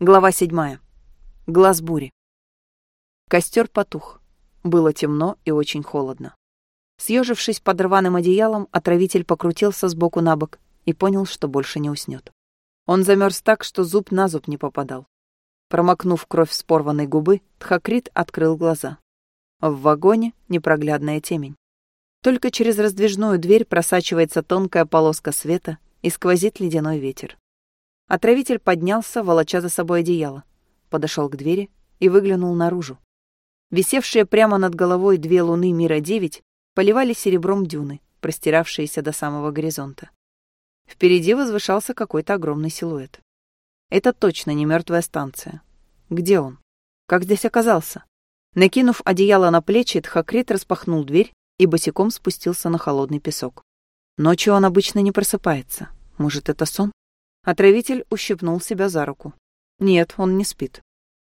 Глава седьмая. Глаз бури. Костер потух. Было темно и очень холодно. Съежившись под рваным одеялом, отравитель покрутился сбоку на бок и понял, что больше не уснет. Он замерз так, что зуб на зуб не попадал. Промокнув кровь с порванной губы, Тхакрит открыл глаза. В вагоне непроглядная темень. Только через раздвижную дверь просачивается тонкая полоска света и сквозит ледяной ветер. Отравитель поднялся, волоча за собой одеяло, подошел к двери и выглянул наружу. Висевшие прямо над головой две луны Мира-9 поливали серебром дюны, простиравшиеся до самого горизонта. Впереди возвышался какой-то огромный силуэт. Это точно не мертвая станция. Где он? Как здесь оказался? Накинув одеяло на плечи, Тхакрит распахнул дверь и босиком спустился на холодный песок. Ночью он обычно не просыпается. Может, это сон? Отравитель ущипнул себя за руку. Нет, он не спит.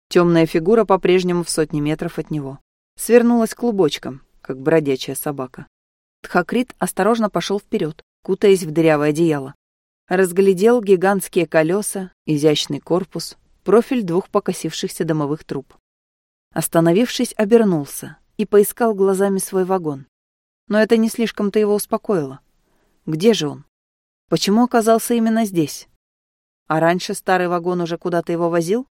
Темная фигура по-прежнему в сотни метров от него. Свернулась клубочком, как бродячая собака. Тхакрит осторожно пошел вперед, кутаясь в дырявое одеяло. Разглядел гигантские колеса, изящный корпус, профиль двух покосившихся домовых труб. Остановившись, обернулся и поискал глазами свой вагон. Но это не слишком-то его успокоило. Где же он? Почему оказался именно здесь? А раньше старый вагон уже куда-то его возил?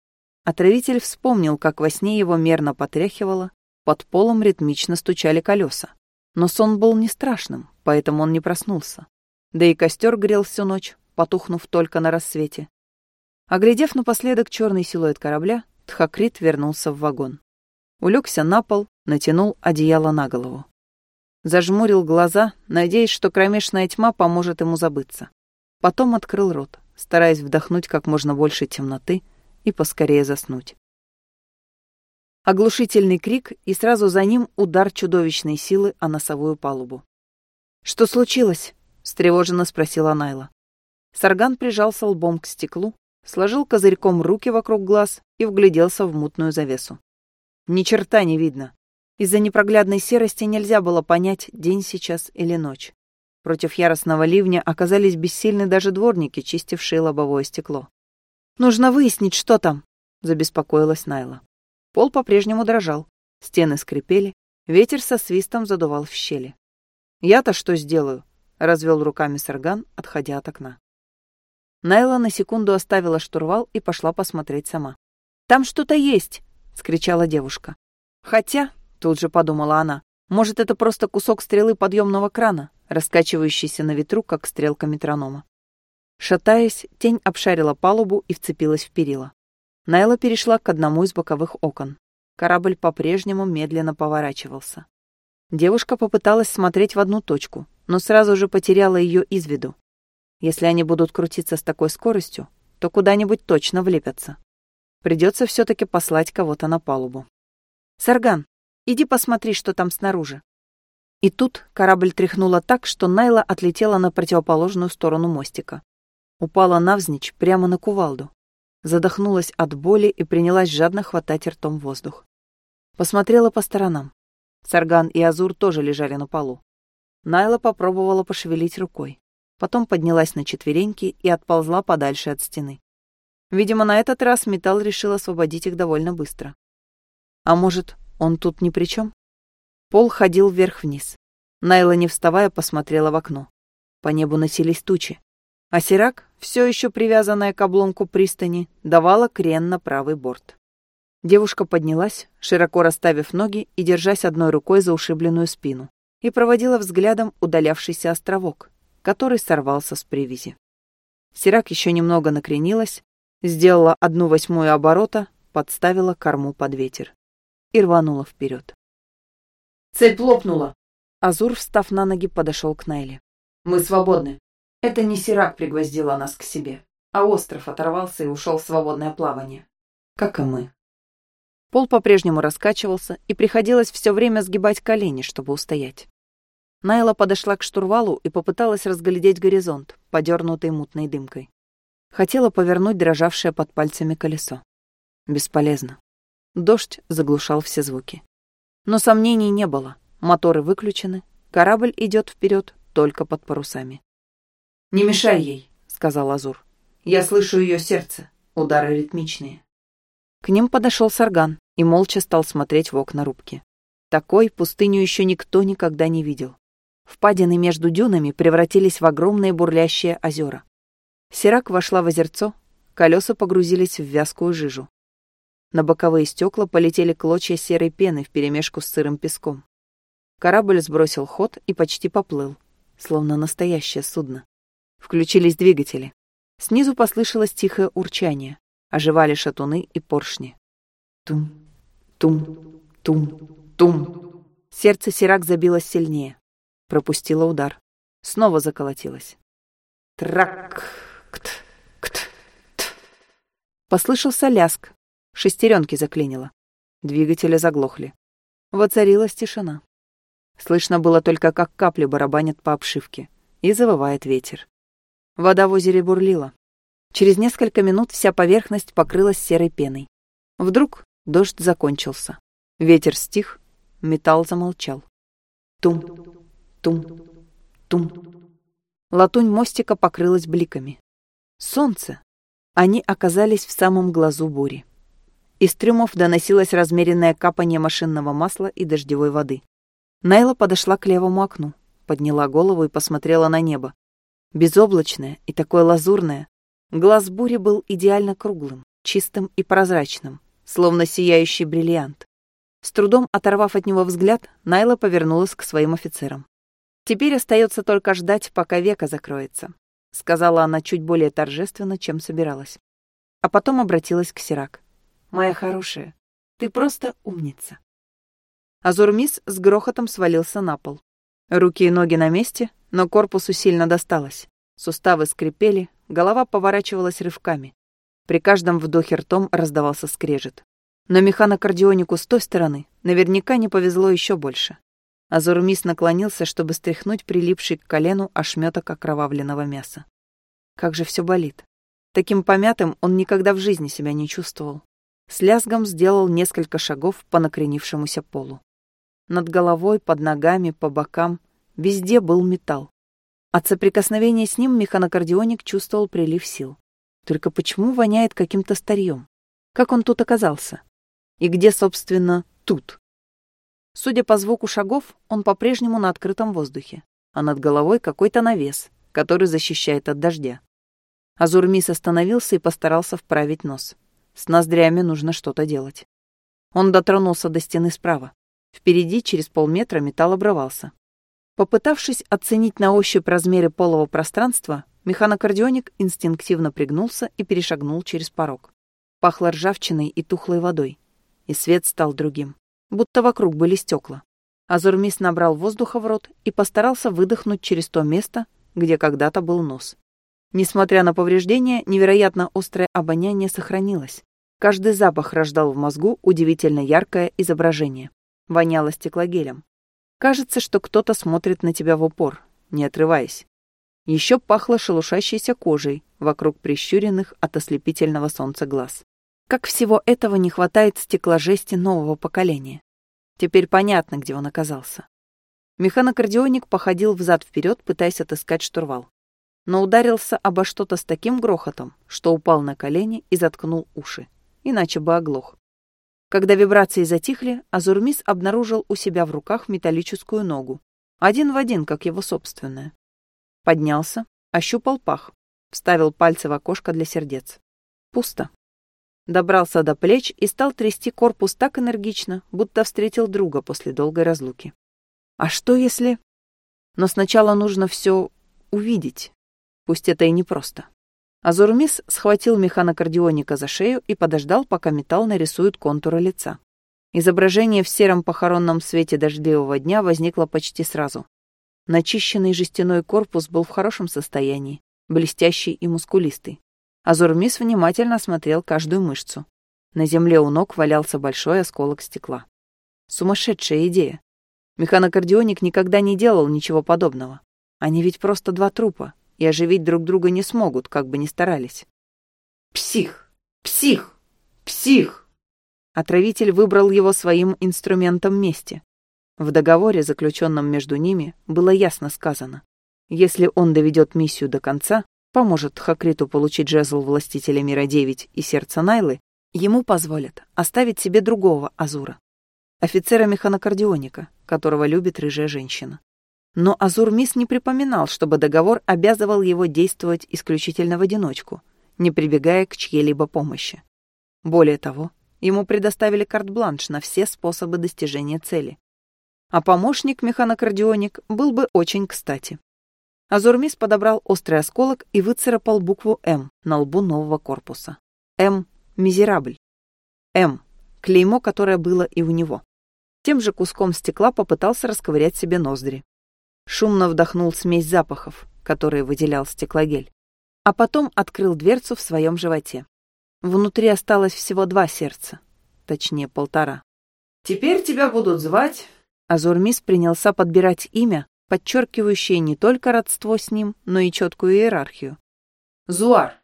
Отравитель вспомнил, как во сне его мерно потряхивало, под полом ритмично стучали колеса. Но сон был не страшным, поэтому он не проснулся. Да и костер грел всю ночь, потухнув только на рассвете. Оглядев напоследок черный силуэт корабля, Тхакрит вернулся в вагон. Улегся на пол, натянул одеяло на голову. Зажмурил глаза, надеясь, что кромешная тьма поможет ему забыться. Потом открыл рот стараясь вдохнуть как можно больше темноты и поскорее заснуть. Оглушительный крик и сразу за ним удар чудовищной силы о носовую палубу. «Что случилось?» — встревоженно спросила Найла. Сарган прижался лбом к стеклу, сложил козырьком руки вокруг глаз и вгляделся в мутную завесу. Ни черта не видно. Из-за непроглядной серости нельзя было понять, день сейчас или ночь. Против яростного ливня оказались бессильны даже дворники, чистившие лобовое стекло. «Нужно выяснить, что там», — забеспокоилась Найла. Пол по-прежнему дрожал, стены скрипели, ветер со свистом задувал в щели. «Я-то что сделаю?» — развел руками Сарган, отходя от окна. Найла на секунду оставила штурвал и пошла посмотреть сама. «Там что-то есть!» — скричала девушка. «Хотя», — тут же подумала она, — «может, это просто кусок стрелы подъемного крана, раскачивающийся на ветру, как стрелка метронома. Шатаясь, тень обшарила палубу и вцепилась в перила. Найла перешла к одному из боковых окон. Корабль по-прежнему медленно поворачивался. Девушка попыталась смотреть в одну точку, но сразу же потеряла ее из виду. Если они будут крутиться с такой скоростью, то куда-нибудь точно влепятся. Придется все-таки послать кого-то на палубу. «Сарган, иди посмотри, что там снаружи», и тут корабль тряхнуло так, что Найла отлетела на противоположную сторону мостика. Упала навзничь прямо на кувалду. Задохнулась от боли и принялась жадно хватать ртом воздух. Посмотрела по сторонам. Сарган и Азур тоже лежали на полу. Найла попробовала пошевелить рукой. Потом поднялась на четвереньки и отползла подальше от стены. Видимо, на этот раз металл решил освободить их довольно быстро. А может, он тут ни при чем? Пол ходил вверх-вниз. Найла, не вставая, посмотрела в окно. По небу носились тучи. А Сирак, все еще привязанная к обломку пристани, давала крен на правый борт. Девушка поднялась, широко расставив ноги и держась одной рукой за ушибленную спину, и проводила взглядом удалявшийся островок, который сорвался с привязи. Сирак еще немного накренилась, сделала одну восьмую оборота, подставила корму под ветер и рванула вперед. Цепь лопнула. Азур, встав на ноги, подошел к Найле. Мы свободны. Это не Сирак пригвоздила нас к себе, а остров оторвался и ушел в свободное плавание. Как и мы. Пол по-прежнему раскачивался, и приходилось все время сгибать колени, чтобы устоять. Найла подошла к штурвалу и попыталась разглядеть горизонт, подернутый мутной дымкой. Хотела повернуть дрожавшее под пальцами колесо. Бесполезно. Дождь заглушал все звуки. Но сомнений не было. Моторы выключены, корабль идет вперед только под парусами. «Не мешай ей», — сказал Азур. «Я слышу ее сердце. удары ритмичные. К ним подошел Сарган и молча стал смотреть в окна рубки. Такой пустыню еще никто никогда не видел. Впадины между дюнами превратились в огромные бурлящие озера. Сирак вошла в озерцо, колеса погрузились в вязкую жижу. На боковые стекла полетели клочья серой пены вперемешку с сырым песком. Корабль сбросил ход и почти поплыл, словно настоящее судно. Включились двигатели. Снизу послышалось тихое урчание. Оживали шатуны и поршни. Тум, тум, тум, тум. Сердце Сирак забилось сильнее. Пропустило удар. Снова заколотилось. Трак, кт, кт, т. Послышался ляск. Шестеренки заклинило. Двигатели заглохли. Воцарилась тишина. Слышно было только, как капли барабанят по обшивке. И завывает ветер. Вода в озере бурлила. Через несколько минут вся поверхность покрылась серой пеной. Вдруг дождь закончился. Ветер стих, металл замолчал. Тум, тум, тум. Латунь мостика покрылась бликами. Солнце! Они оказались в самом глазу бури. Из трюмов доносилось размеренное капание машинного масла и дождевой воды. Найла подошла к левому окну, подняла голову и посмотрела на небо. Безоблачное и такое лазурное, Глаз бури был идеально круглым, чистым и прозрачным, словно сияющий бриллиант. С трудом оторвав от него взгляд, Найла повернулась к своим офицерам. «Теперь остается только ждать, пока века закроется», — сказала она чуть более торжественно, чем собиралась. А потом обратилась к Сирак. «Моя хорошая, ты просто умница». Азурмис с грохотом свалился на пол. Руки и ноги на месте, но корпусу сильно досталось. Суставы скрипели, голова поворачивалась рывками. При каждом вдохе ртом раздавался скрежет. Но механокардионику с той стороны наверняка не повезло еще больше. Азурмис наклонился, чтобы стряхнуть прилипший к колену ошметок окровавленного мяса. Как же все болит. Таким помятым он никогда в жизни себя не чувствовал. С лязгом сделал несколько шагов по накренившемуся полу. Над головой, под ногами, по бокам везде был металл. От соприкосновения с ним механокардионик чувствовал прилив сил. Только почему воняет каким-то старьем? Как он тут оказался? И где, собственно, тут? Судя по звуку шагов, он по-прежнему на открытом воздухе, а над головой какой-то навес, который защищает от дождя. Азурмис остановился и постарался вправить нос. С ноздрями нужно что-то делать. Он дотронулся до стены справа. Впереди, через полметра, металл обрывался. Попытавшись оценить на ощупь размеры полого пространства, механокардионик инстинктивно пригнулся и перешагнул через порог. Пахло ржавчиной и тухлой водой, и свет стал другим, будто вокруг были стекла. Азурмис набрал воздуха в рот и постарался выдохнуть через то место, где когда-то был нос. Несмотря на повреждения, невероятно острое обоняние сохранилось. Каждый запах рождал в мозгу удивительно яркое изображение. Воняло стеклогелем. Кажется, что кто-то смотрит на тебя в упор, не отрываясь. Еще пахло шелушащейся кожей вокруг прищуренных от ослепительного солнца глаз. Как всего этого не хватает стекложести нового поколения. Теперь понятно, где он оказался. Механокардионик походил взад-вперед, пытаясь отыскать штурвал. Но ударился обо что-то с таким грохотом, что упал на колени и заткнул уши. Иначе бы оглох. Когда вибрации затихли, Азурмис обнаружил у себя в руках металлическую ногу. Один в один, как его собственная. Поднялся, ощупал пах, вставил пальцы в окошко для сердец. Пусто. Добрался до плеч и стал трясти корпус так энергично, будто встретил друга после долгой разлуки. А что если... Но сначала нужно все увидеть. Пусть это и непросто. Азурмис схватил механокардионика за шею и подождал, пока металл нарисует контуры лица. Изображение в сером похоронном свете дождливого дня возникло почти сразу. Начищенный жестяной корпус был в хорошем состоянии, блестящий и мускулистый. Азурмис внимательно осмотрел каждую мышцу. На земле у ног валялся большой осколок стекла. Сумасшедшая идея. Механокардионик никогда не делал ничего подобного. Они ведь просто два трупа, и оживить друг друга не смогут, как бы ни старались. «Псих! Псих! Псих!» Отравитель выбрал его своим инструментом мести. В договоре, заключенном между ними, было ясно сказано. Если он доведет миссию до конца, поможет Хакриту получить жезл властителя мира 9 и сердце Найлы, ему позволят оставить себе другого Азура, офицера-механокардионика, которого любит рыжая женщина. Но Азур-Мисс не припоминал, чтобы договор обязывал его действовать исключительно в одиночку, не прибегая к чьей-либо помощи. Более того, ему предоставили карт-бланш на все способы достижения цели. А помощник-механокардионик был бы очень кстати. Азурмис подобрал острый осколок и выцарапал букву «М» на лбу нового корпуса. «М» — «Мизерабль». «М» — клеймо, которое было и у него. Тем же куском стекла попытался расковырять себе ноздри. Шумно вдохнул смесь запахов, которые выделял стеклогель. А потом открыл дверцу в своем животе. Внутри осталось всего два сердца. Точнее, полтора. «Теперь тебя будут звать...» Азурмис принялся подбирать имя, подчеркивающее не только родство с ним, но и четкую иерархию. «Зуар.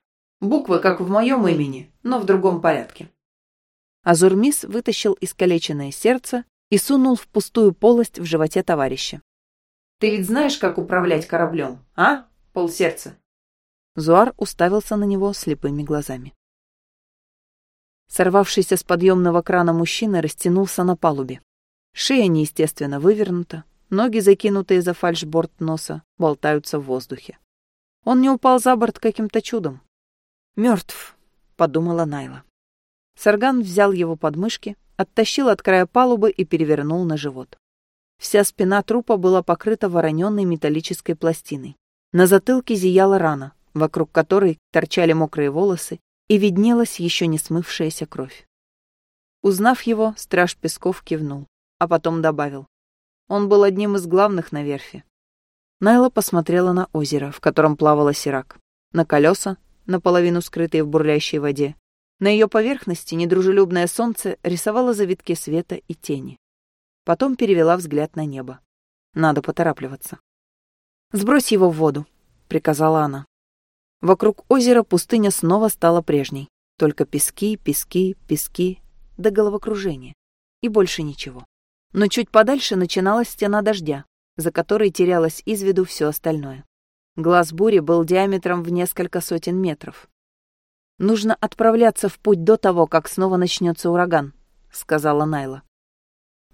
Буквы, как в моем имени, но в другом порядке». Азурмис вытащил искалеченное сердце и сунул в пустую полость в животе товарища. «Ты ведь знаешь, как управлять кораблем, а, полсердца?» Зуар уставился на него слепыми глазами. Сорвавшийся с подъемного крана мужчина растянулся на палубе. Шея неестественно вывернута, ноги, закинутые за фальшборд носа, болтаются в воздухе. Он не упал за борт каким-то чудом. Мертв, подумала Найла. Сарган взял его под мышки, оттащил от края палубы и перевернул на живот. Вся спина трупа была покрыта вороненной металлической пластиной. На затылке зияла рана, вокруг которой торчали мокрые волосы и виднелась еще не смывшаяся кровь. Узнав его, страж Песков кивнул, а потом добавил. Он был одним из главных на верфи. Найла посмотрела на озеро, в котором плавала сирак, на колеса, наполовину скрытые в бурлящей воде. На ее поверхности недружелюбное солнце рисовало завитки света и тени. Потом перевела взгляд на небо. Надо поторапливаться. «Сбрось его в воду», — приказала она. Вокруг озера пустыня снова стала прежней. Только пески, пески, пески, до головокружения. И больше ничего. Но чуть подальше начиналась стена дождя, за которой терялось из виду все остальное. Глаз бури был диаметром в несколько сотен метров. «Нужно отправляться в путь до того, как снова начнется ураган», — сказала Найла.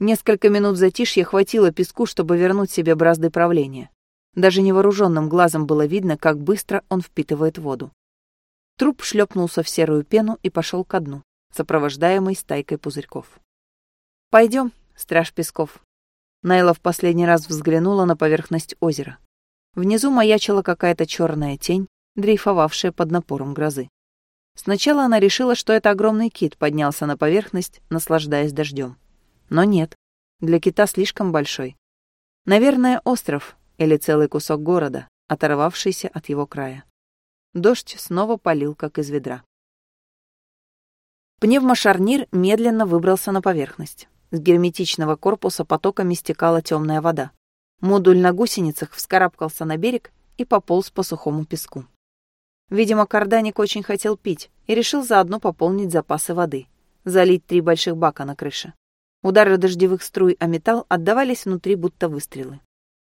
Несколько минут затишья хватило песку, чтобы вернуть себе бразды правления. Даже невооруженным глазом было видно, как быстро он впитывает воду. Труп шлепнулся в серую пену и пошел ко дну, сопровождаемый стайкой пузырьков. Пойдем, страж Песков. Найла в последний раз взглянула на поверхность озера. Внизу маячила какая-то черная тень, дрейфовавшая под напором грозы. Сначала она решила, что это огромный кит поднялся на поверхность, наслаждаясь дождем. Но нет, для кита слишком большой. Наверное, остров, или целый кусок города, оторвавшийся от его края. Дождь снова полил, как из ведра. Пневмошарнир медленно выбрался на поверхность. С герметичного корпуса потоками стекала темная вода. Модуль на гусеницах вскарабкался на берег и пополз по сухому песку. Видимо, карданик очень хотел пить и решил заодно пополнить запасы воды, залить три больших бака на крыше. Удары дождевых струй о металл отдавались внутри будто выстрелы.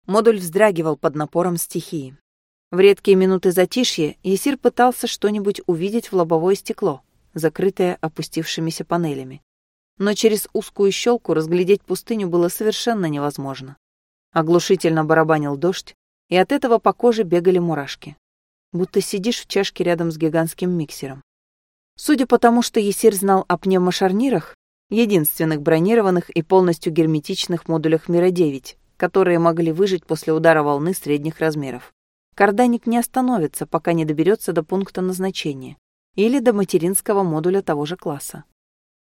Модуль вздрагивал под напором стихии. В редкие минуты затишья Есир пытался что-нибудь увидеть в лобовое стекло, закрытое опустившимися панелями. Но через узкую щелку разглядеть пустыню было совершенно невозможно. Оглушительно барабанил дождь, и от этого по коже бегали мурашки. Будто сидишь в чашке рядом с гигантским миксером. Судя по тому, что Есир знал о пневмошарнирах, единственных бронированных и полностью герметичных модулях Мира-9, которые могли выжить после удара волны средних размеров. Карданик не остановится, пока не доберется до пункта назначения или до материнского модуля того же класса,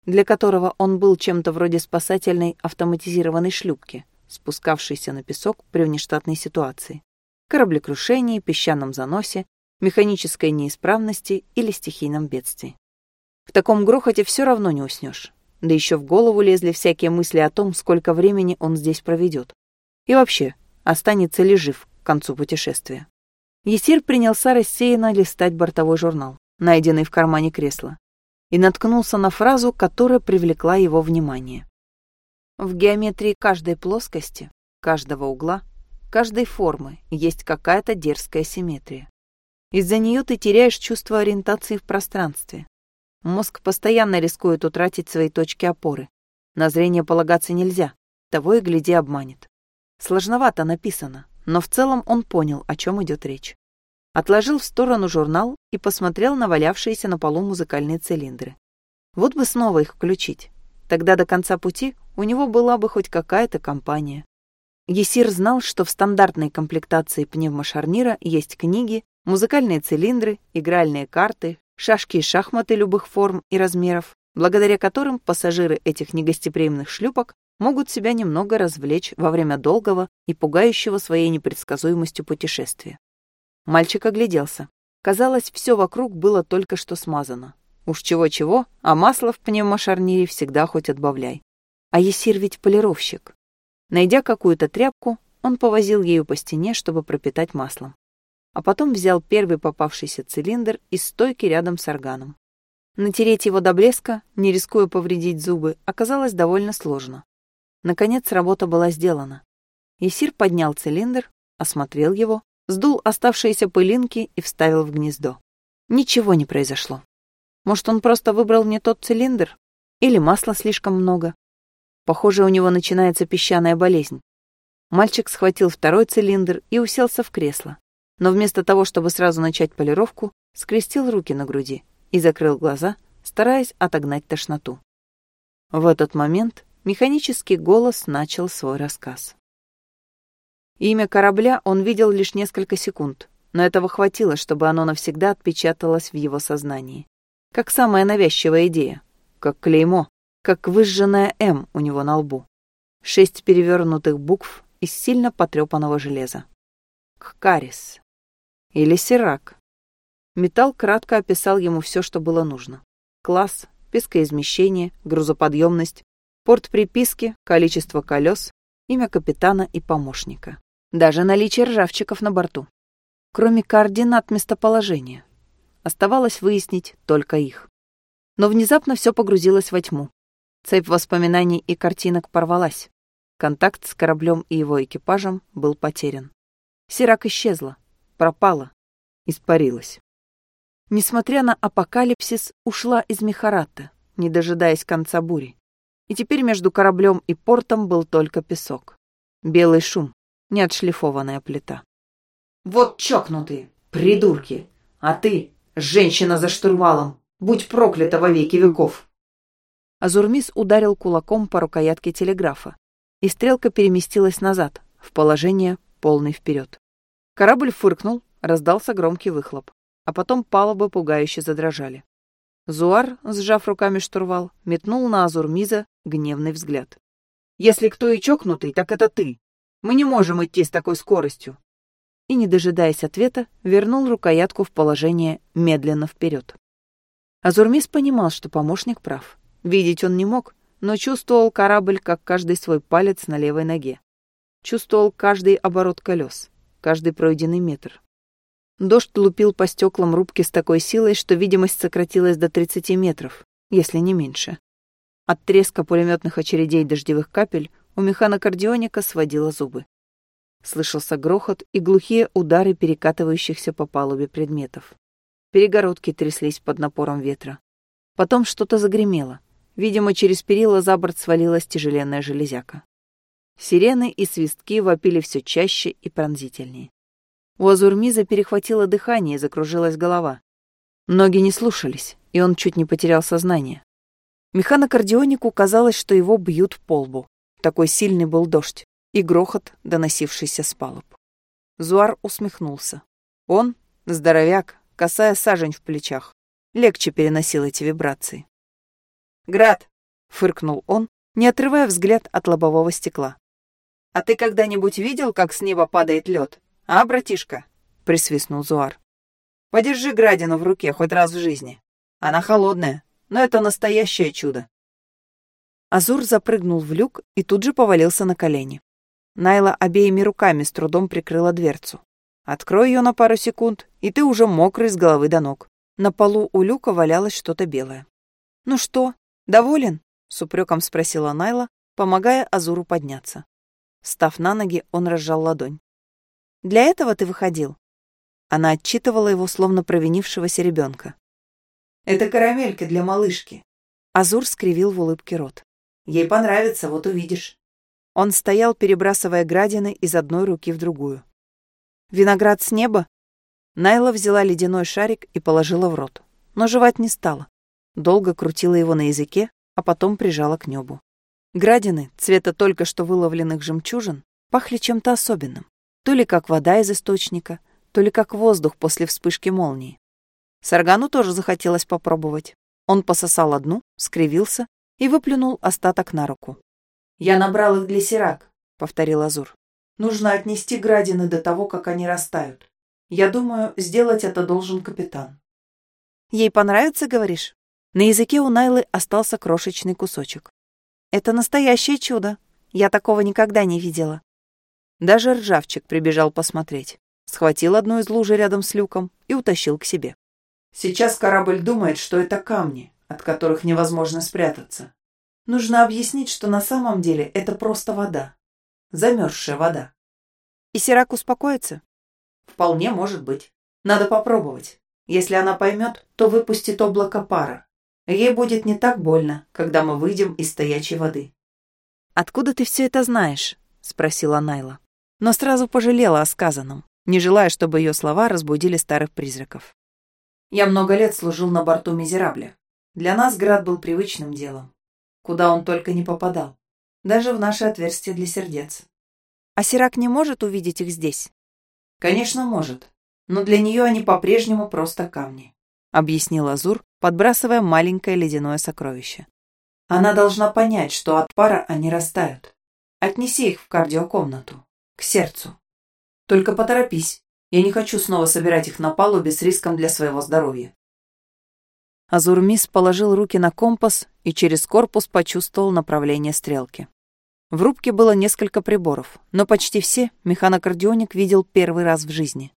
для которого он был чем-то вроде спасательной автоматизированной шлюпки, спускавшейся на песок при внештатной ситуации, кораблекрушении, песчаном заносе, механической неисправности или стихийном бедствии. В таком грохоте все равно не уснешь. Да еще в голову лезли всякие мысли о том, сколько времени он здесь проведет. И вообще, останется ли жив к концу путешествия. Есир принялся рассеянно листать бортовой журнал, найденный в кармане кресла, и наткнулся на фразу, которая привлекла его внимание. В геометрии каждой плоскости, каждого угла, каждой формы есть какая-то дерзкая симметрия. Из-за нее ты теряешь чувство ориентации в пространстве. Мозг постоянно рискует утратить свои точки опоры. На зрение полагаться нельзя, того и гляди обманет. Сложновато написано, но в целом он понял, о чем идет речь. Отложил в сторону журнал и посмотрел на валявшиеся на полу музыкальные цилиндры. Вот бы снова их включить. Тогда до конца пути у него была бы хоть какая-то компания. Есир знал, что в стандартной комплектации пневмошарнира есть книги, музыкальные цилиндры, игральные карты, шашки и шахматы любых форм и размеров, благодаря которым пассажиры этих негостеприимных шлюпок могут себя немного развлечь во время долгого и пугающего своей непредсказуемостью путешествия. Мальчик огляделся. Казалось, все вокруг было только что смазано. Уж чего-чего, а масло в пневмошарнире всегда хоть отбавляй. А Есир ведь полировщик. Найдя какую-то тряпку, он повозил ею по стене, чтобы пропитать маслом. А потом взял первый попавшийся цилиндр из стойки рядом с органом. Натереть его до блеска, не рискуя повредить зубы, оказалось довольно сложно. Наконец работа была сделана. Есир поднял цилиндр, осмотрел его, сдул оставшиеся пылинки и вставил в гнездо. Ничего не произошло. Может, он просто выбрал не тот цилиндр? Или масла слишком много? Похоже, у него начинается песчаная болезнь. Мальчик схватил второй цилиндр и уселся в кресло. Но вместо того, чтобы сразу начать полировку, скрестил руки на груди и закрыл глаза, стараясь отогнать тошноту. В этот момент Механический голос начал свой рассказ. Имя корабля он видел лишь несколько секунд, но этого хватило, чтобы оно навсегда отпечаталось в его сознании. Как самая навязчивая идея, как клеймо, как выжженная «М» у него на лбу. Шесть перевернутых букв из сильно потрепанного железа. Ккарис. Или Сирак. Металл кратко описал ему все, что было нужно. Класс, пескоизмещение, грузоподъемность, порт приписки, количество колес, имя капитана и помощника. Даже наличие ржавчиков на борту. Кроме координат местоположения. Оставалось выяснить только их. Но внезапно все погрузилось во тьму. Цепь воспоминаний и картинок порвалась. Контакт с кораблем и его экипажем был потерян. Сирак исчезла, пропала, испарилась. Несмотря на апокалипсис, ушла из Мехарата, не дожидаясь конца бури и теперь между кораблем и портом был только песок. Белый шум, неотшлифованная плита. «Вот чокнутые, придурки! А ты, женщина за штурвалом, будь проклята во веки веков!» Азурмис ударил кулаком по рукоятке телеграфа, и стрелка переместилась назад, в положение полный вперед. Корабль фыркнул, раздался громкий выхлоп, а потом палубы пугающе задрожали. Зуар, сжав руками штурвал, метнул на Азурмиза гневный взгляд. «Если кто и чокнутый, так это ты. Мы не можем идти с такой скоростью». И, не дожидаясь ответа, вернул рукоятку в положение медленно вперед. Азурмис понимал, что помощник прав. Видеть он не мог, но чувствовал корабль, как каждый свой палец на левой ноге. Чувствовал каждый оборот колес, каждый пройденный метр. Дождь лупил по стеклам рубки с такой силой, что видимость сократилась до 30 метров, если не меньше. От треска пулеметных очередей дождевых капель у механокардионика сводило зубы. Слышался грохот и глухие удары перекатывающихся по палубе предметов. Перегородки тряслись под напором ветра. Потом что-то загремело. Видимо, через перила за борт свалилась тяжеленная железяка. Сирены и свистки вопили все чаще и пронзительнее. У Азурмиза перехватило дыхание и закружилась голова. Ноги не слушались, и он чуть не потерял сознание. Механокардионику казалось, что его бьют по лбу. Такой сильный был дождь и грохот, доносившийся с палуб. Зуар усмехнулся. Он, здоровяк, касая сажень в плечах, легче переносил эти вибрации. «Град!» — фыркнул он, не отрывая взгляд от лобового стекла. «А ты когда-нибудь видел, как с неба падает лед? «А, братишка?» — присвистнул Зуар. «Подержи градину в руке хоть раз в жизни. Она холодная, но это настоящее чудо». Азур запрыгнул в люк и тут же повалился на колени. Найла обеими руками с трудом прикрыла дверцу. Открой ее на пару секунд, и ты уже мокрый с головы до ног. На полу у люка валялось что-то белое. «Ну что, доволен?» — с упреком спросила Найла, помогая Азуру подняться. Став на ноги, он разжал ладонь. Для этого ты выходил?» Она отчитывала его, словно провинившегося ребенка. «Это карамелька для малышки». Азур скривил в улыбке рот. «Ей понравится, вот увидишь». Он стоял, перебрасывая градины из одной руки в другую. «Виноград с неба?» Найла взяла ледяной шарик и положила в рот, но жевать не стала. Долго крутила его на языке, а потом прижала к небу. Градины, цвета только что выловленных жемчужин, пахли чем-то особенным. То ли как вода из источника, то ли как воздух после вспышки молнии. Саргану тоже захотелось попробовать. Он пососал одну, скривился и выплюнул остаток на руку. «Я набрал их для сирак», — повторил Азур. «Нужно отнести градины до того, как они растают. Я думаю, сделать это должен капитан». «Ей понравится, говоришь?» На языке у Найлы остался крошечный кусочек. «Это настоящее чудо. Я такого никогда не видела». Даже ржавчик прибежал посмотреть. Схватил одну из лужи рядом с люком и утащил к себе. «Сейчас корабль думает, что это камни, от которых невозможно спрятаться. Нужно объяснить, что на самом деле это просто вода. Замерзшая вода. И Сирак успокоится? Вполне может быть. Надо попробовать. Если она поймет, то выпустит облако пара. Ей будет не так больно, когда мы выйдем из стоячей воды. «Откуда ты все это знаешь?» — спросила Найла. Но сразу пожалела о сказанном, не желая, чтобы ее слова разбудили старых призраков. «Я много лет служил на борту Мизерабля. Для нас град был привычным делом куда он только не попадал. Даже в наше отверстие для сердец. А Сирак не может увидеть их здесь? Конечно, может. Но для нее они по-прежнему просто камни. Объяснил Азур, подбрасывая маленькое ледяное сокровище. Она должна понять, что от пара они растают. Отнеси их в кардиокомнату. К сердцу. Только поторопись. Я не хочу снова собирать их на палубе с риском для своего здоровья. Азурмис положил руки на компас и через корпус почувствовал направление стрелки. В рубке было несколько приборов, но почти все механокардионик видел первый раз в жизни.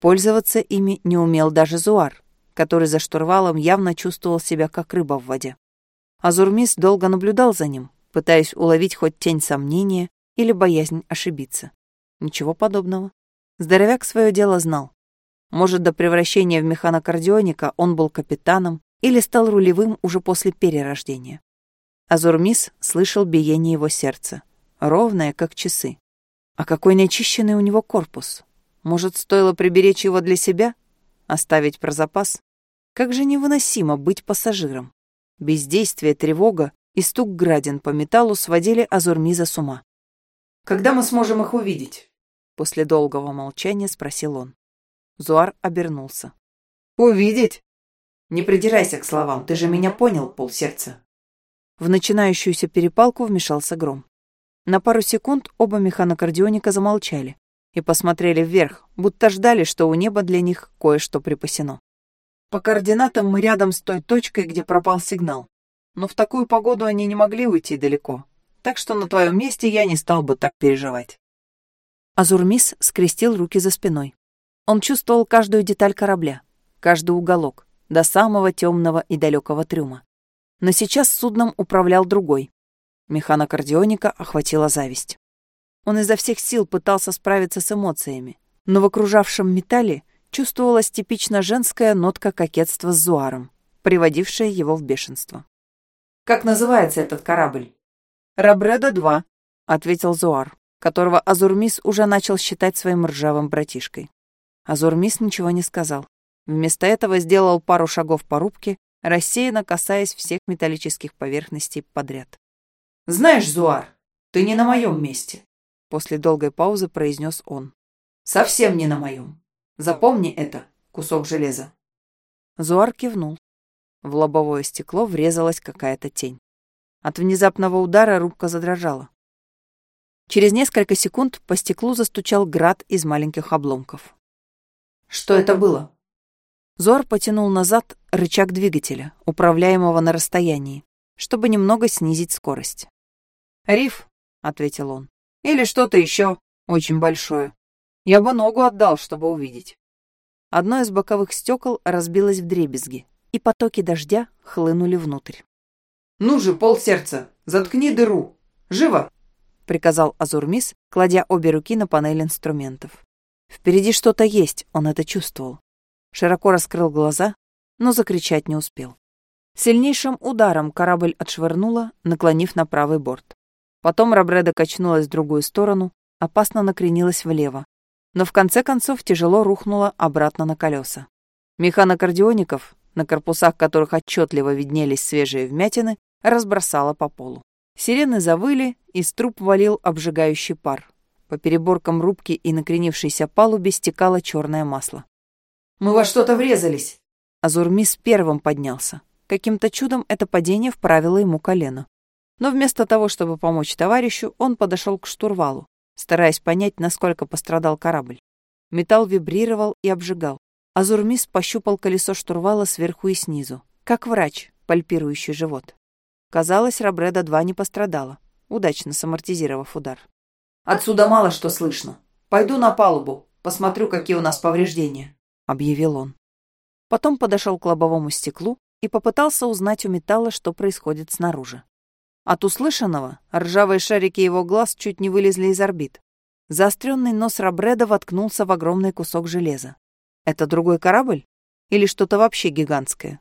Пользоваться ими не умел даже Зуар, который за штурвалом явно чувствовал себя как рыба в воде. Азурмис долго наблюдал за ним, пытаясь уловить хоть тень сомнения или боязнь ошибиться. Ничего подобного. Здоровяк свое дело знал. Может, до превращения в механокардионика он был капитаном, или стал рулевым уже после перерождения. Азурмис слышал биение его сердца, ровное, как часы. А какой начищенный у него корпус. Может, стоило приберечь его для себя? Оставить про запас? Как же невыносимо быть пассажиром. Бездействие, тревога и стук градин по металлу сводили Азурмиза с ума. «Когда мы сможем их увидеть?» После долгого молчания спросил он. Зуар обернулся. «Увидеть? Не придирайся к словам, ты же меня понял, полсердца. В начинающуюся перепалку вмешался гром. На пару секунд оба механокардионика замолчали и посмотрели вверх, будто ждали, что у неба для них кое-что припасено. По координатам мы рядом с той точкой, где пропал сигнал. Но в такую погоду они не могли уйти далеко. Так что на твоем месте я не стал бы так переживать. Азурмис скрестил руки за спиной. Он чувствовал каждую деталь корабля, каждый уголок, до самого темного и далекого трюма. Но сейчас судном управлял другой. Механокардионика охватила зависть. Он изо всех сил пытался справиться с эмоциями, но в окружавшем металле чувствовалась типично женская нотка кокетства с Зуаром, приводившая его в бешенство. «Как называется этот корабль?» «Рабреда-2», — ответил Зуар, которого Азурмис уже начал считать своим ржавым братишкой. Азурмис ничего не сказал. Вместо этого сделал пару шагов по рубке, рассеянно касаясь всех металлических поверхностей подряд. «Знаешь, Зуар, ты не на моем месте», — после долгой паузы произнес он. «Совсем не на моем. Запомни это, кусок железа». Зуар кивнул. В лобовое стекло врезалась какая-то тень. От внезапного удара рубка задрожала. Через несколько секунд по стеклу застучал град из маленьких обломков. «Что это было?» Зор потянул назад рычаг двигателя, управляемого на расстоянии, чтобы немного снизить скорость. «Риф», — ответил он, — «или что-то еще очень большое. Я бы ногу отдал, чтобы увидеть». Одно из боковых стекол разбилось в дребезги, и потоки дождя хлынули внутрь. «Ну же, полсердца, заткни дыру! Живо!» — приказал Азурмис, кладя обе руки на панель инструментов. Впереди что-то есть, он это чувствовал. Широко раскрыл глаза, но закричать не успел. Сильнейшим ударом корабль отшвырнуло, наклонив на правый борт. Потом Рабреда качнулась в другую сторону, опасно накренилась влево, но в конце концов тяжело рухнула обратно на колеса. Механокардиоников, на корпусах которых отчетливо виднелись свежие вмятины, разбросала по полу. Сирены завыли, из труб валил обжигающий пар. По переборкам рубки и накренившейся палубе стекало черное масло. «Мы во что-то врезались!» Азурмис первым поднялся. Каким-то чудом это падение вправило ему колено. Но вместо того, чтобы помочь товарищу, он подошел к штурвалу, стараясь понять, насколько пострадал корабль. Металл вибрировал и обжигал. Азурмис пощупал колесо штурвала сверху и снизу, как врач, пальпирующий живот. Казалось, Рабреда-2 не пострадала, удачно самортизировав удар. «Отсюда мало что слышно. Пойду на палубу, посмотрю, какие у нас повреждения», — объявил он. Потом подошел к лобовому стеклу и попытался узнать у металла, что происходит снаружи. От услышанного ржавые шарики его глаз чуть не вылезли из орбит. Заостренный нос Рабреда воткнулся в огромный кусок железа. Это другой корабль? Или что-то вообще гигантское?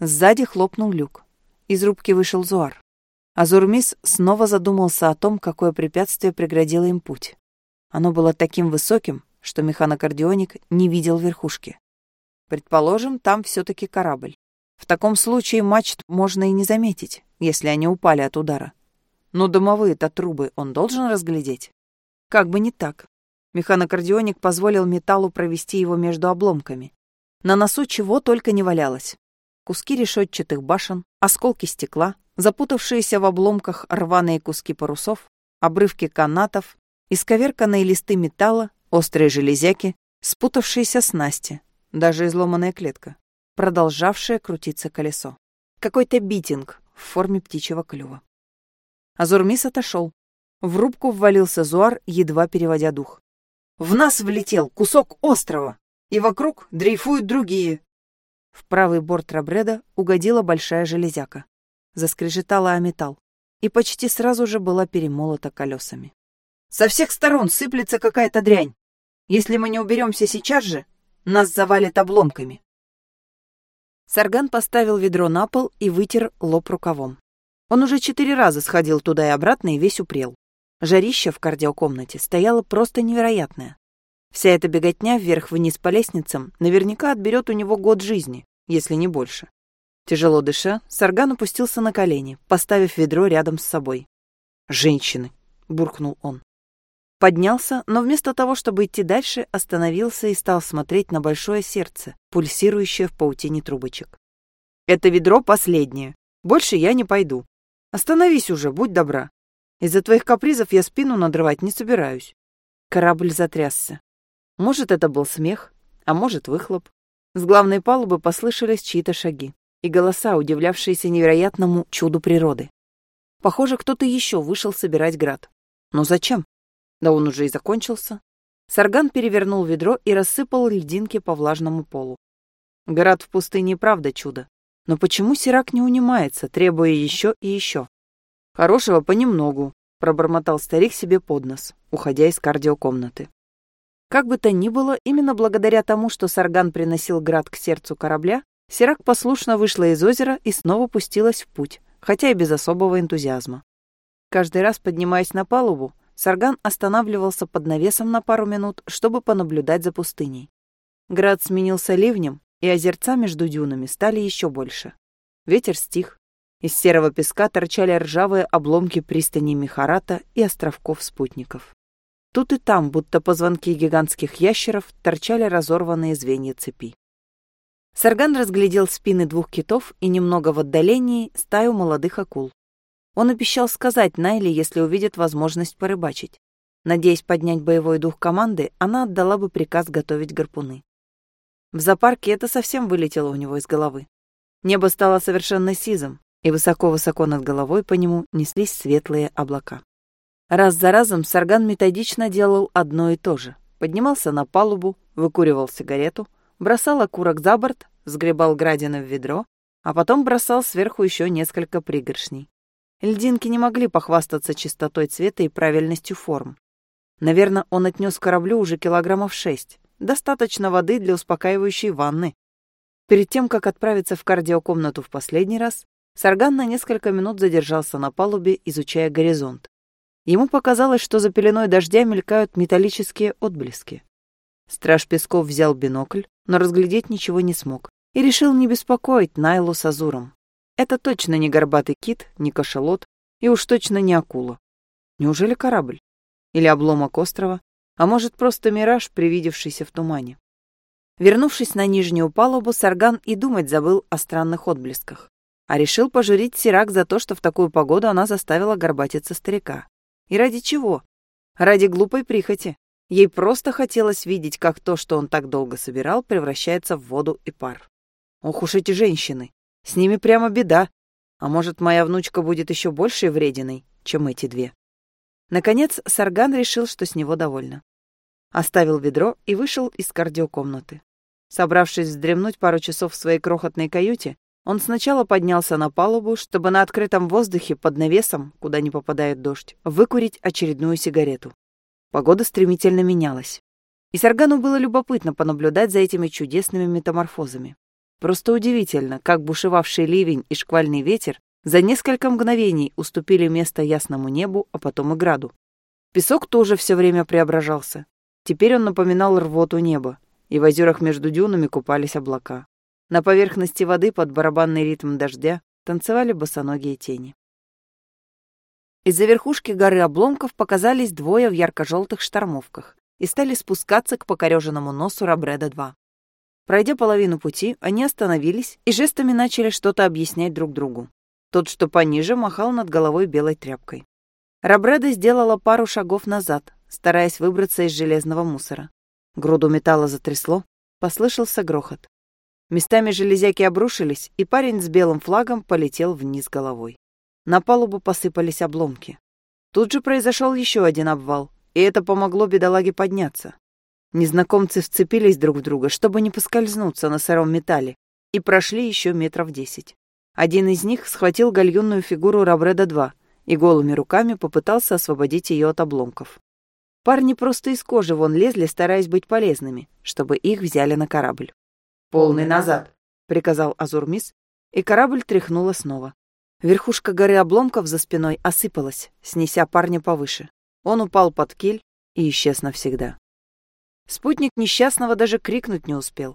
Сзади хлопнул люк. Из рубки вышел Зуар. Азурмис снова задумался о том, какое препятствие преградило им путь. Оно было таким высоким, что механокардионик не видел верхушки. Предположим, там все таки корабль. В таком случае мачт можно и не заметить, если они упали от удара. Но дымовые-то трубы он должен разглядеть. Как бы не так. Механокардионик позволил металлу провести его между обломками. На носу чего только не валялось. Куски решетчатых башен, осколки стекла, запутавшиеся в обломках рваные куски парусов, обрывки канатов, исковерканные листы металла, острые железяки, спутавшиеся снасти, даже изломанная клетка, продолжавшее крутиться колесо. Какой-то битинг в форме птичьего клюва. Азурмис отошел. В рубку ввалился Зуар, едва переводя дух. В нас влетел кусок острова, и вокруг дрейфуют другие. В правый борт Рабреда угодила большая железяка. Заскрежетала о металл, и почти сразу же была перемолота колесами. Со всех сторон сыплется какая-то дрянь. Если мы не уберемся сейчас же, нас завалит обломками. Сарган поставил ведро на пол и вытер лоб рукавом. Он уже четыре раза сходил туда и обратно и весь упрел. Жарище в кардиокомнате стояло просто невероятное. Вся эта беготня вверх-вниз по лестницам наверняка отберет у него год жизни, если не больше. Тяжело дыша, Сарган опустился на колени, поставив ведро рядом с собой. «Женщины!» — буркнул он. Поднялся, но вместо того, чтобы идти дальше, остановился и стал смотреть на большое сердце, пульсирующее в паутине трубочек. «Это ведро последнее. Больше я не пойду. Остановись уже, будь добра. Из-за твоих капризов я спину надрывать не собираюсь. Корабль затрясся. Может, это был смех, а может, выхлоп. С главной палубы послышались чьи-то шаги и голоса, удивлявшиеся невероятному чуду природы. Похоже, кто-то еще вышел собирать град. Но зачем? Да он уже и закончился. Сарган перевернул ведро и рассыпал льдинки по влажному полу. Град в пустыне правда чудо. Но почему Сирак не унимается, требуя еще и еще? «Хорошего понемногу», — пробормотал старик себе под нос, уходя из кардиокомнаты. Как бы то ни было, именно благодаря тому, что Сарган приносил град к сердцу корабля, Сирак послушно вышла из озера и снова пустилась в путь, хотя и без особого энтузиазма. Каждый раз, поднимаясь на палубу, Сарган останавливался под навесом на пару минут, чтобы понаблюдать за пустыней. Град сменился ливнем, и озерца между дюнами стали еще больше. Ветер стих, из серого песка торчали ржавые обломки пристани Михарата и островков спутников. Тут и там, будто позвонки гигантских ящеров, торчали разорванные звенья цепи. Сарган разглядел спины двух китов и немного в отдалении стаю молодых акул. Он обещал сказать Найле, если увидит возможность порыбачить. Надеясь поднять боевой дух команды, она отдала бы приказ готовить гарпуны. В зоопарке это совсем вылетело у него из головы. Небо стало совершенно сизым, и высоко-высоко над головой по нему неслись светлые облака. Раз за разом Сарган методично делал одно и то же. Поднимался на палубу, выкуривал сигарету, бросал окурок за борт, сгребал градины в ведро, а потом бросал сверху еще несколько пригоршней. Льдинки не могли похвастаться чистотой цвета и правильностью форм. Наверное, он отнес кораблю уже килограммов шесть. Достаточно воды для успокаивающей ванны. Перед тем, как отправиться в кардиокомнату в последний раз, Сарган на несколько минут задержался на палубе, изучая горизонт. Ему показалось, что за пеленой дождя мелькают металлические отблески. Страж Песков взял бинокль, но разглядеть ничего не смог, и решил не беспокоить Найлу с Азуром. Это точно не горбатый кит, не кашалот и уж точно не акула. Неужели корабль? Или обломок острова? А может, просто мираж, привидевшийся в тумане? Вернувшись на нижнюю палубу, Сарган и думать забыл о странных отблесках. А решил пожурить Сирак за то, что в такую погоду она заставила горбатиться старика. И ради чего? Ради глупой прихоти. Ей просто хотелось видеть, как то, что он так долго собирал, превращается в воду и пар. Ох уж эти женщины. С ними прямо беда. А может, моя внучка будет еще большей врединой, чем эти две. Наконец, Сарган решил, что с него довольно. Оставил ведро и вышел из кардиокомнаты. Собравшись вздремнуть пару часов в своей крохотной каюте, он сначала поднялся на палубу, чтобы на открытом воздухе под навесом, куда не попадает дождь, выкурить очередную сигарету. Погода стремительно менялась. И Саргану было любопытно понаблюдать за этими чудесными метаморфозами. Просто удивительно, как бушевавший ливень и шквальный ветер за несколько мгновений уступили место ясному небу, а потом и граду. Песок тоже все время преображался. Теперь он напоминал рвоту неба, и в озерах между дюнами купались облака. На поверхности воды под барабанный ритм дождя танцевали босоногие тени. Из-за верхушки горы обломков показались двое в ярко-желтых штормовках и стали спускаться к покореженному носу Рабреда-2. Пройдя половину пути, они остановились и жестами начали что-то объяснять друг другу. Тот, что пониже, махал над головой белой тряпкой. Рабреда сделала пару шагов назад, стараясь выбраться из железного мусора. Груду металла затрясло, послышался грохот. Местами железяки обрушились, и парень с белым флагом полетел вниз головой. На палубу посыпались обломки. Тут же произошел еще один обвал, и это помогло бедолаге подняться. Незнакомцы вцепились друг в друга, чтобы не поскользнуться на сыром металле, и прошли еще метров десять. Один из них схватил гальюнную фигуру Рабреда-2 и голыми руками попытался освободить ее от обломков. Парни просто из кожи вон лезли, стараясь быть полезными, чтобы их взяли на корабль. «Полный назад», — приказал Азурмис, и корабль тряхнуло снова. Верхушка горы обломков за спиной осыпалась, снеся парня повыше. Он упал под киль и исчез навсегда. Спутник несчастного даже крикнуть не успел.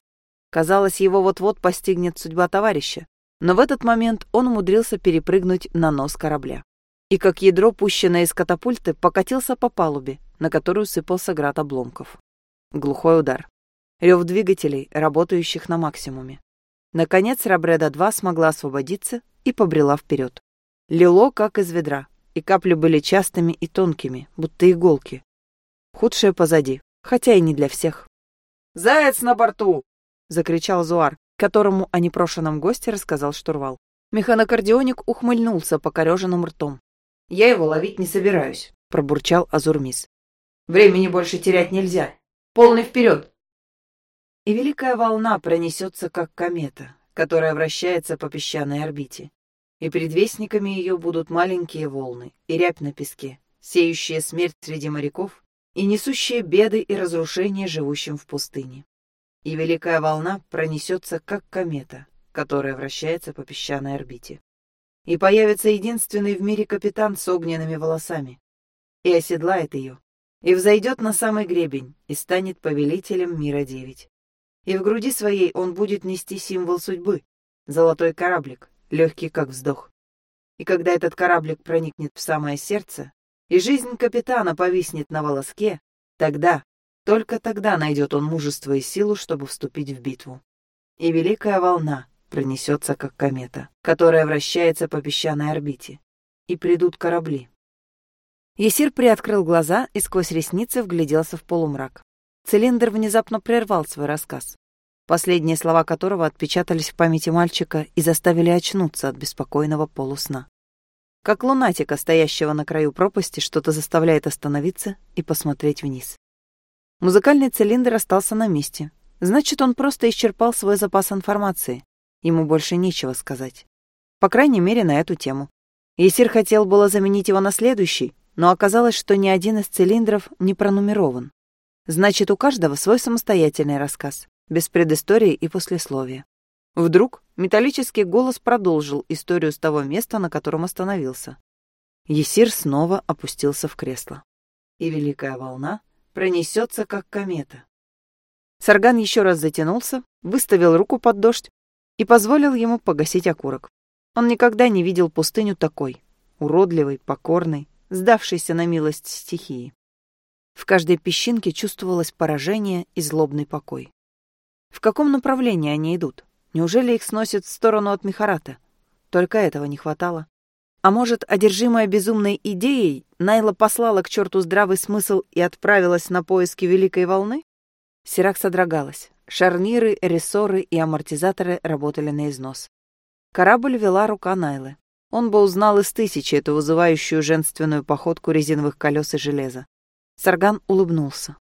Казалось, его вот-вот постигнет судьба товарища, но в этот момент он умудрился перепрыгнуть на нос корабля. И как ядро, пущенное из катапульты, покатился по палубе, на которую сыпался град обломков. Глухой удар. Рев двигателей, работающих на максимуме. Наконец Рабреда-2 смогла освободиться и побрела вперед. Лило, как из ведра, и капли были частыми и тонкими, будто иголки. Худшее позади, хотя и не для всех. «Заяц на борту!» — закричал Зуар которому о непрошенном госте рассказал штурвал. Механокардионик ухмыльнулся покореженным ртом. «Я его ловить не собираюсь», — пробурчал Азурмис. «Времени больше терять нельзя. Полный вперед!» И великая волна пронесется, как комета, которая вращается по песчаной орбите. И предвестниками ее будут маленькие волны и рябь на песке, сеющие смерть среди моряков и несущие беды и разрушения живущим в пустыне и великая волна пронесется, как комета, которая вращается по песчаной орбите. И появится единственный в мире капитан с огненными волосами, и оседлает ее, и взойдет на самый гребень, и станет повелителем мира девять. И в груди своей он будет нести символ судьбы, золотой кораблик, легкий как вздох. И когда этот кораблик проникнет в самое сердце, и жизнь капитана повиснет на волоске, тогда только тогда найдет он мужество и силу, чтобы вступить в битву. И великая волна пронесется, как комета, которая вращается по песчаной орбите. И придут корабли. Есир приоткрыл глаза и сквозь ресницы вгляделся в полумрак. Цилиндр внезапно прервал свой рассказ, последние слова которого отпечатались в памяти мальчика и заставили очнуться от беспокойного полусна. Как лунатика, стоящего на краю пропасти, что-то заставляет остановиться и посмотреть вниз. Музыкальный цилиндр остался на месте. Значит, он просто исчерпал свой запас информации. Ему больше нечего сказать. По крайней мере, на эту тему. Есир хотел было заменить его на следующий, но оказалось, что ни один из цилиндров не пронумерован. Значит, у каждого свой самостоятельный рассказ, без предыстории и послесловия. Вдруг металлический голос продолжил историю с того места, на котором остановился. Есир снова опустился в кресло. И великая волна пронесется, как комета. Сарган еще раз затянулся, выставил руку под дождь и позволил ему погасить окурок. Он никогда не видел пустыню такой, уродливой, покорной, сдавшейся на милость стихии. В каждой песчинке чувствовалось поражение и злобный покой. В каком направлении они идут? Неужели их сносит в сторону от Михарата? Только этого не хватало. А может, одержимая безумной идеей, Найла послала к черту здравый смысл и отправилась на поиски Великой Волны? Сирак содрогалась. Шарниры, рессоры и амортизаторы работали на износ. Корабль вела рука Найлы. Он бы узнал из тысячи эту вызывающую женственную походку резиновых колес и железа. Сарган улыбнулся.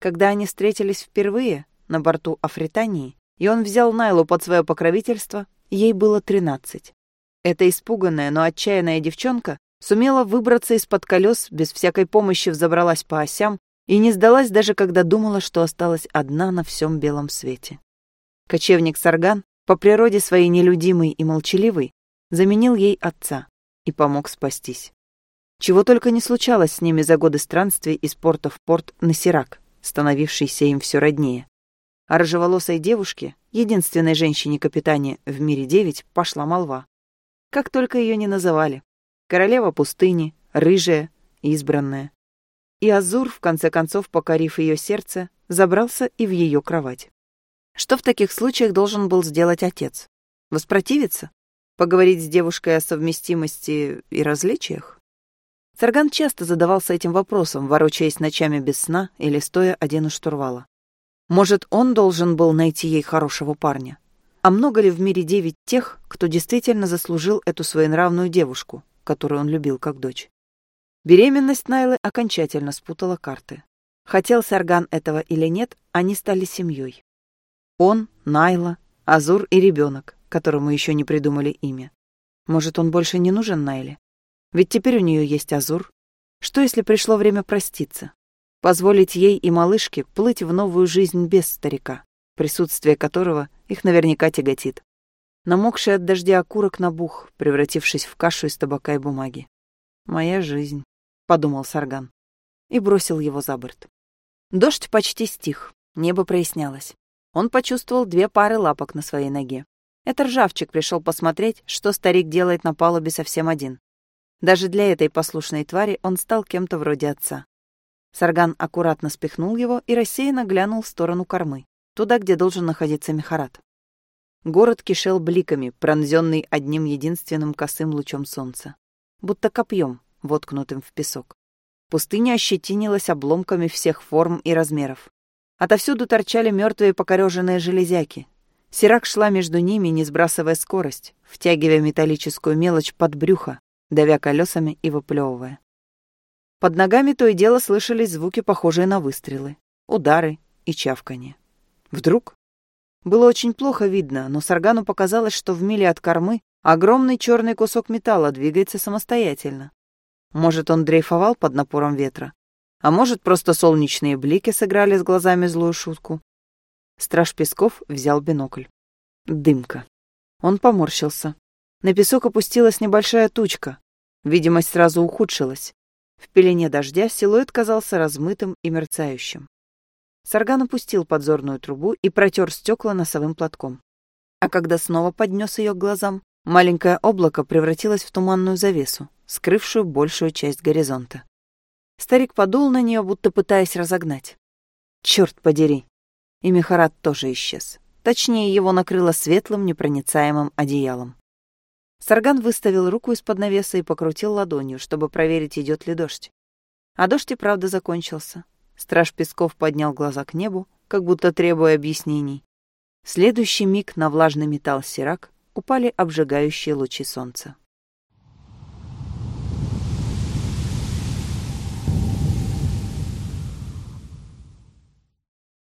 Когда они встретились впервые на борту Афритании, и он взял Найлу под свое покровительство, ей было тринадцать. Эта испуганная, но отчаянная девчонка сумела выбраться из-под колес, без всякой помощи взобралась по осям и не сдалась даже когда думала, что осталась одна на всем белом свете. Кочевник Сарган, по природе своей нелюдимый и молчаливый, заменил ей отца и помог спастись. Чего только не случалось с ними за годы странствий из порта в порт на Сирак, становившийся им все роднее. О рыжеволосой девушке, единственной женщине-капитане в мире девять, пошла молва. Как только ее не называли. Королева пустыни, рыжая, избранная. И Азур, в конце концов, покорив ее сердце, забрался и в ее кровать. Что в таких случаях должен был сделать отец? Воспротивиться? Поговорить с девушкой о совместимости и различиях? Сарган часто задавался этим вопросом, ворочаясь ночами без сна или стоя один у штурвала. Может, он должен был найти ей хорошего парня? А много ли в мире девять тех, кто действительно заслужил эту своенравную девушку, которую он любил как дочь? Беременность Найлы окончательно спутала карты. Хотел Сарган этого или нет, они стали семьей. Он, Найла, Азур и ребенок, которому еще не придумали имя. Может, он больше не нужен Найле? Ведь теперь у нее есть Азур. Что, если пришло время проститься? Позволить ей и малышке плыть в новую жизнь без старика, присутствие которого их наверняка тяготит. Намокший от дождя окурок набух, превратившись в кашу из табака и бумаги. «Моя жизнь», — подумал Сарган, и бросил его за борт. Дождь почти стих, небо прояснялось. Он почувствовал две пары лапок на своей ноге. Это ржавчик пришел посмотреть, что старик делает на палубе совсем один. Даже для этой послушной твари он стал кем-то вроде отца. Сарган аккуратно спихнул его и рассеянно глянул в сторону кормы, туда, где должен находиться Мехарат. Город кишел бликами, пронзенный одним единственным косым лучом солнца, будто копьем, воткнутым в песок. Пустыня ощетинилась обломками всех форм и размеров. Отовсюду торчали мертвые покореженные железяки. Сирак шла между ними, не сбрасывая скорость, втягивая металлическую мелочь под брюхо, давя колесами и выплевывая. Под ногами то и дело слышались звуки, похожие на выстрелы, удары и чавканье. Вдруг? Было очень плохо видно, но Саргану показалось, что в миле от кормы огромный черный кусок металла двигается самостоятельно. Может, он дрейфовал под напором ветра, а может, просто солнечные блики сыграли с глазами злую шутку. Страж Песков взял бинокль. Дымка. Он поморщился. На песок опустилась небольшая тучка. Видимость сразу ухудшилась. В пелене дождя силуэт казался размытым и мерцающим. Сарган опустил подзорную трубу и протер стекла носовым платком. А когда снова поднес ее к глазам, маленькое облако превратилось в туманную завесу, скрывшую большую часть горизонта. Старик подул на нее, будто пытаясь разогнать. Черт подери! И Мехарат тоже исчез. Точнее, его накрыло светлым непроницаемым одеялом. Сарган выставил руку из-под навеса и покрутил ладонью, чтобы проверить, идет ли дождь. А дождь и правда закончился. Страж Песков поднял глаза к небу, как будто требуя объяснений. В следующий миг на влажный металл сирак упали обжигающие лучи солнца.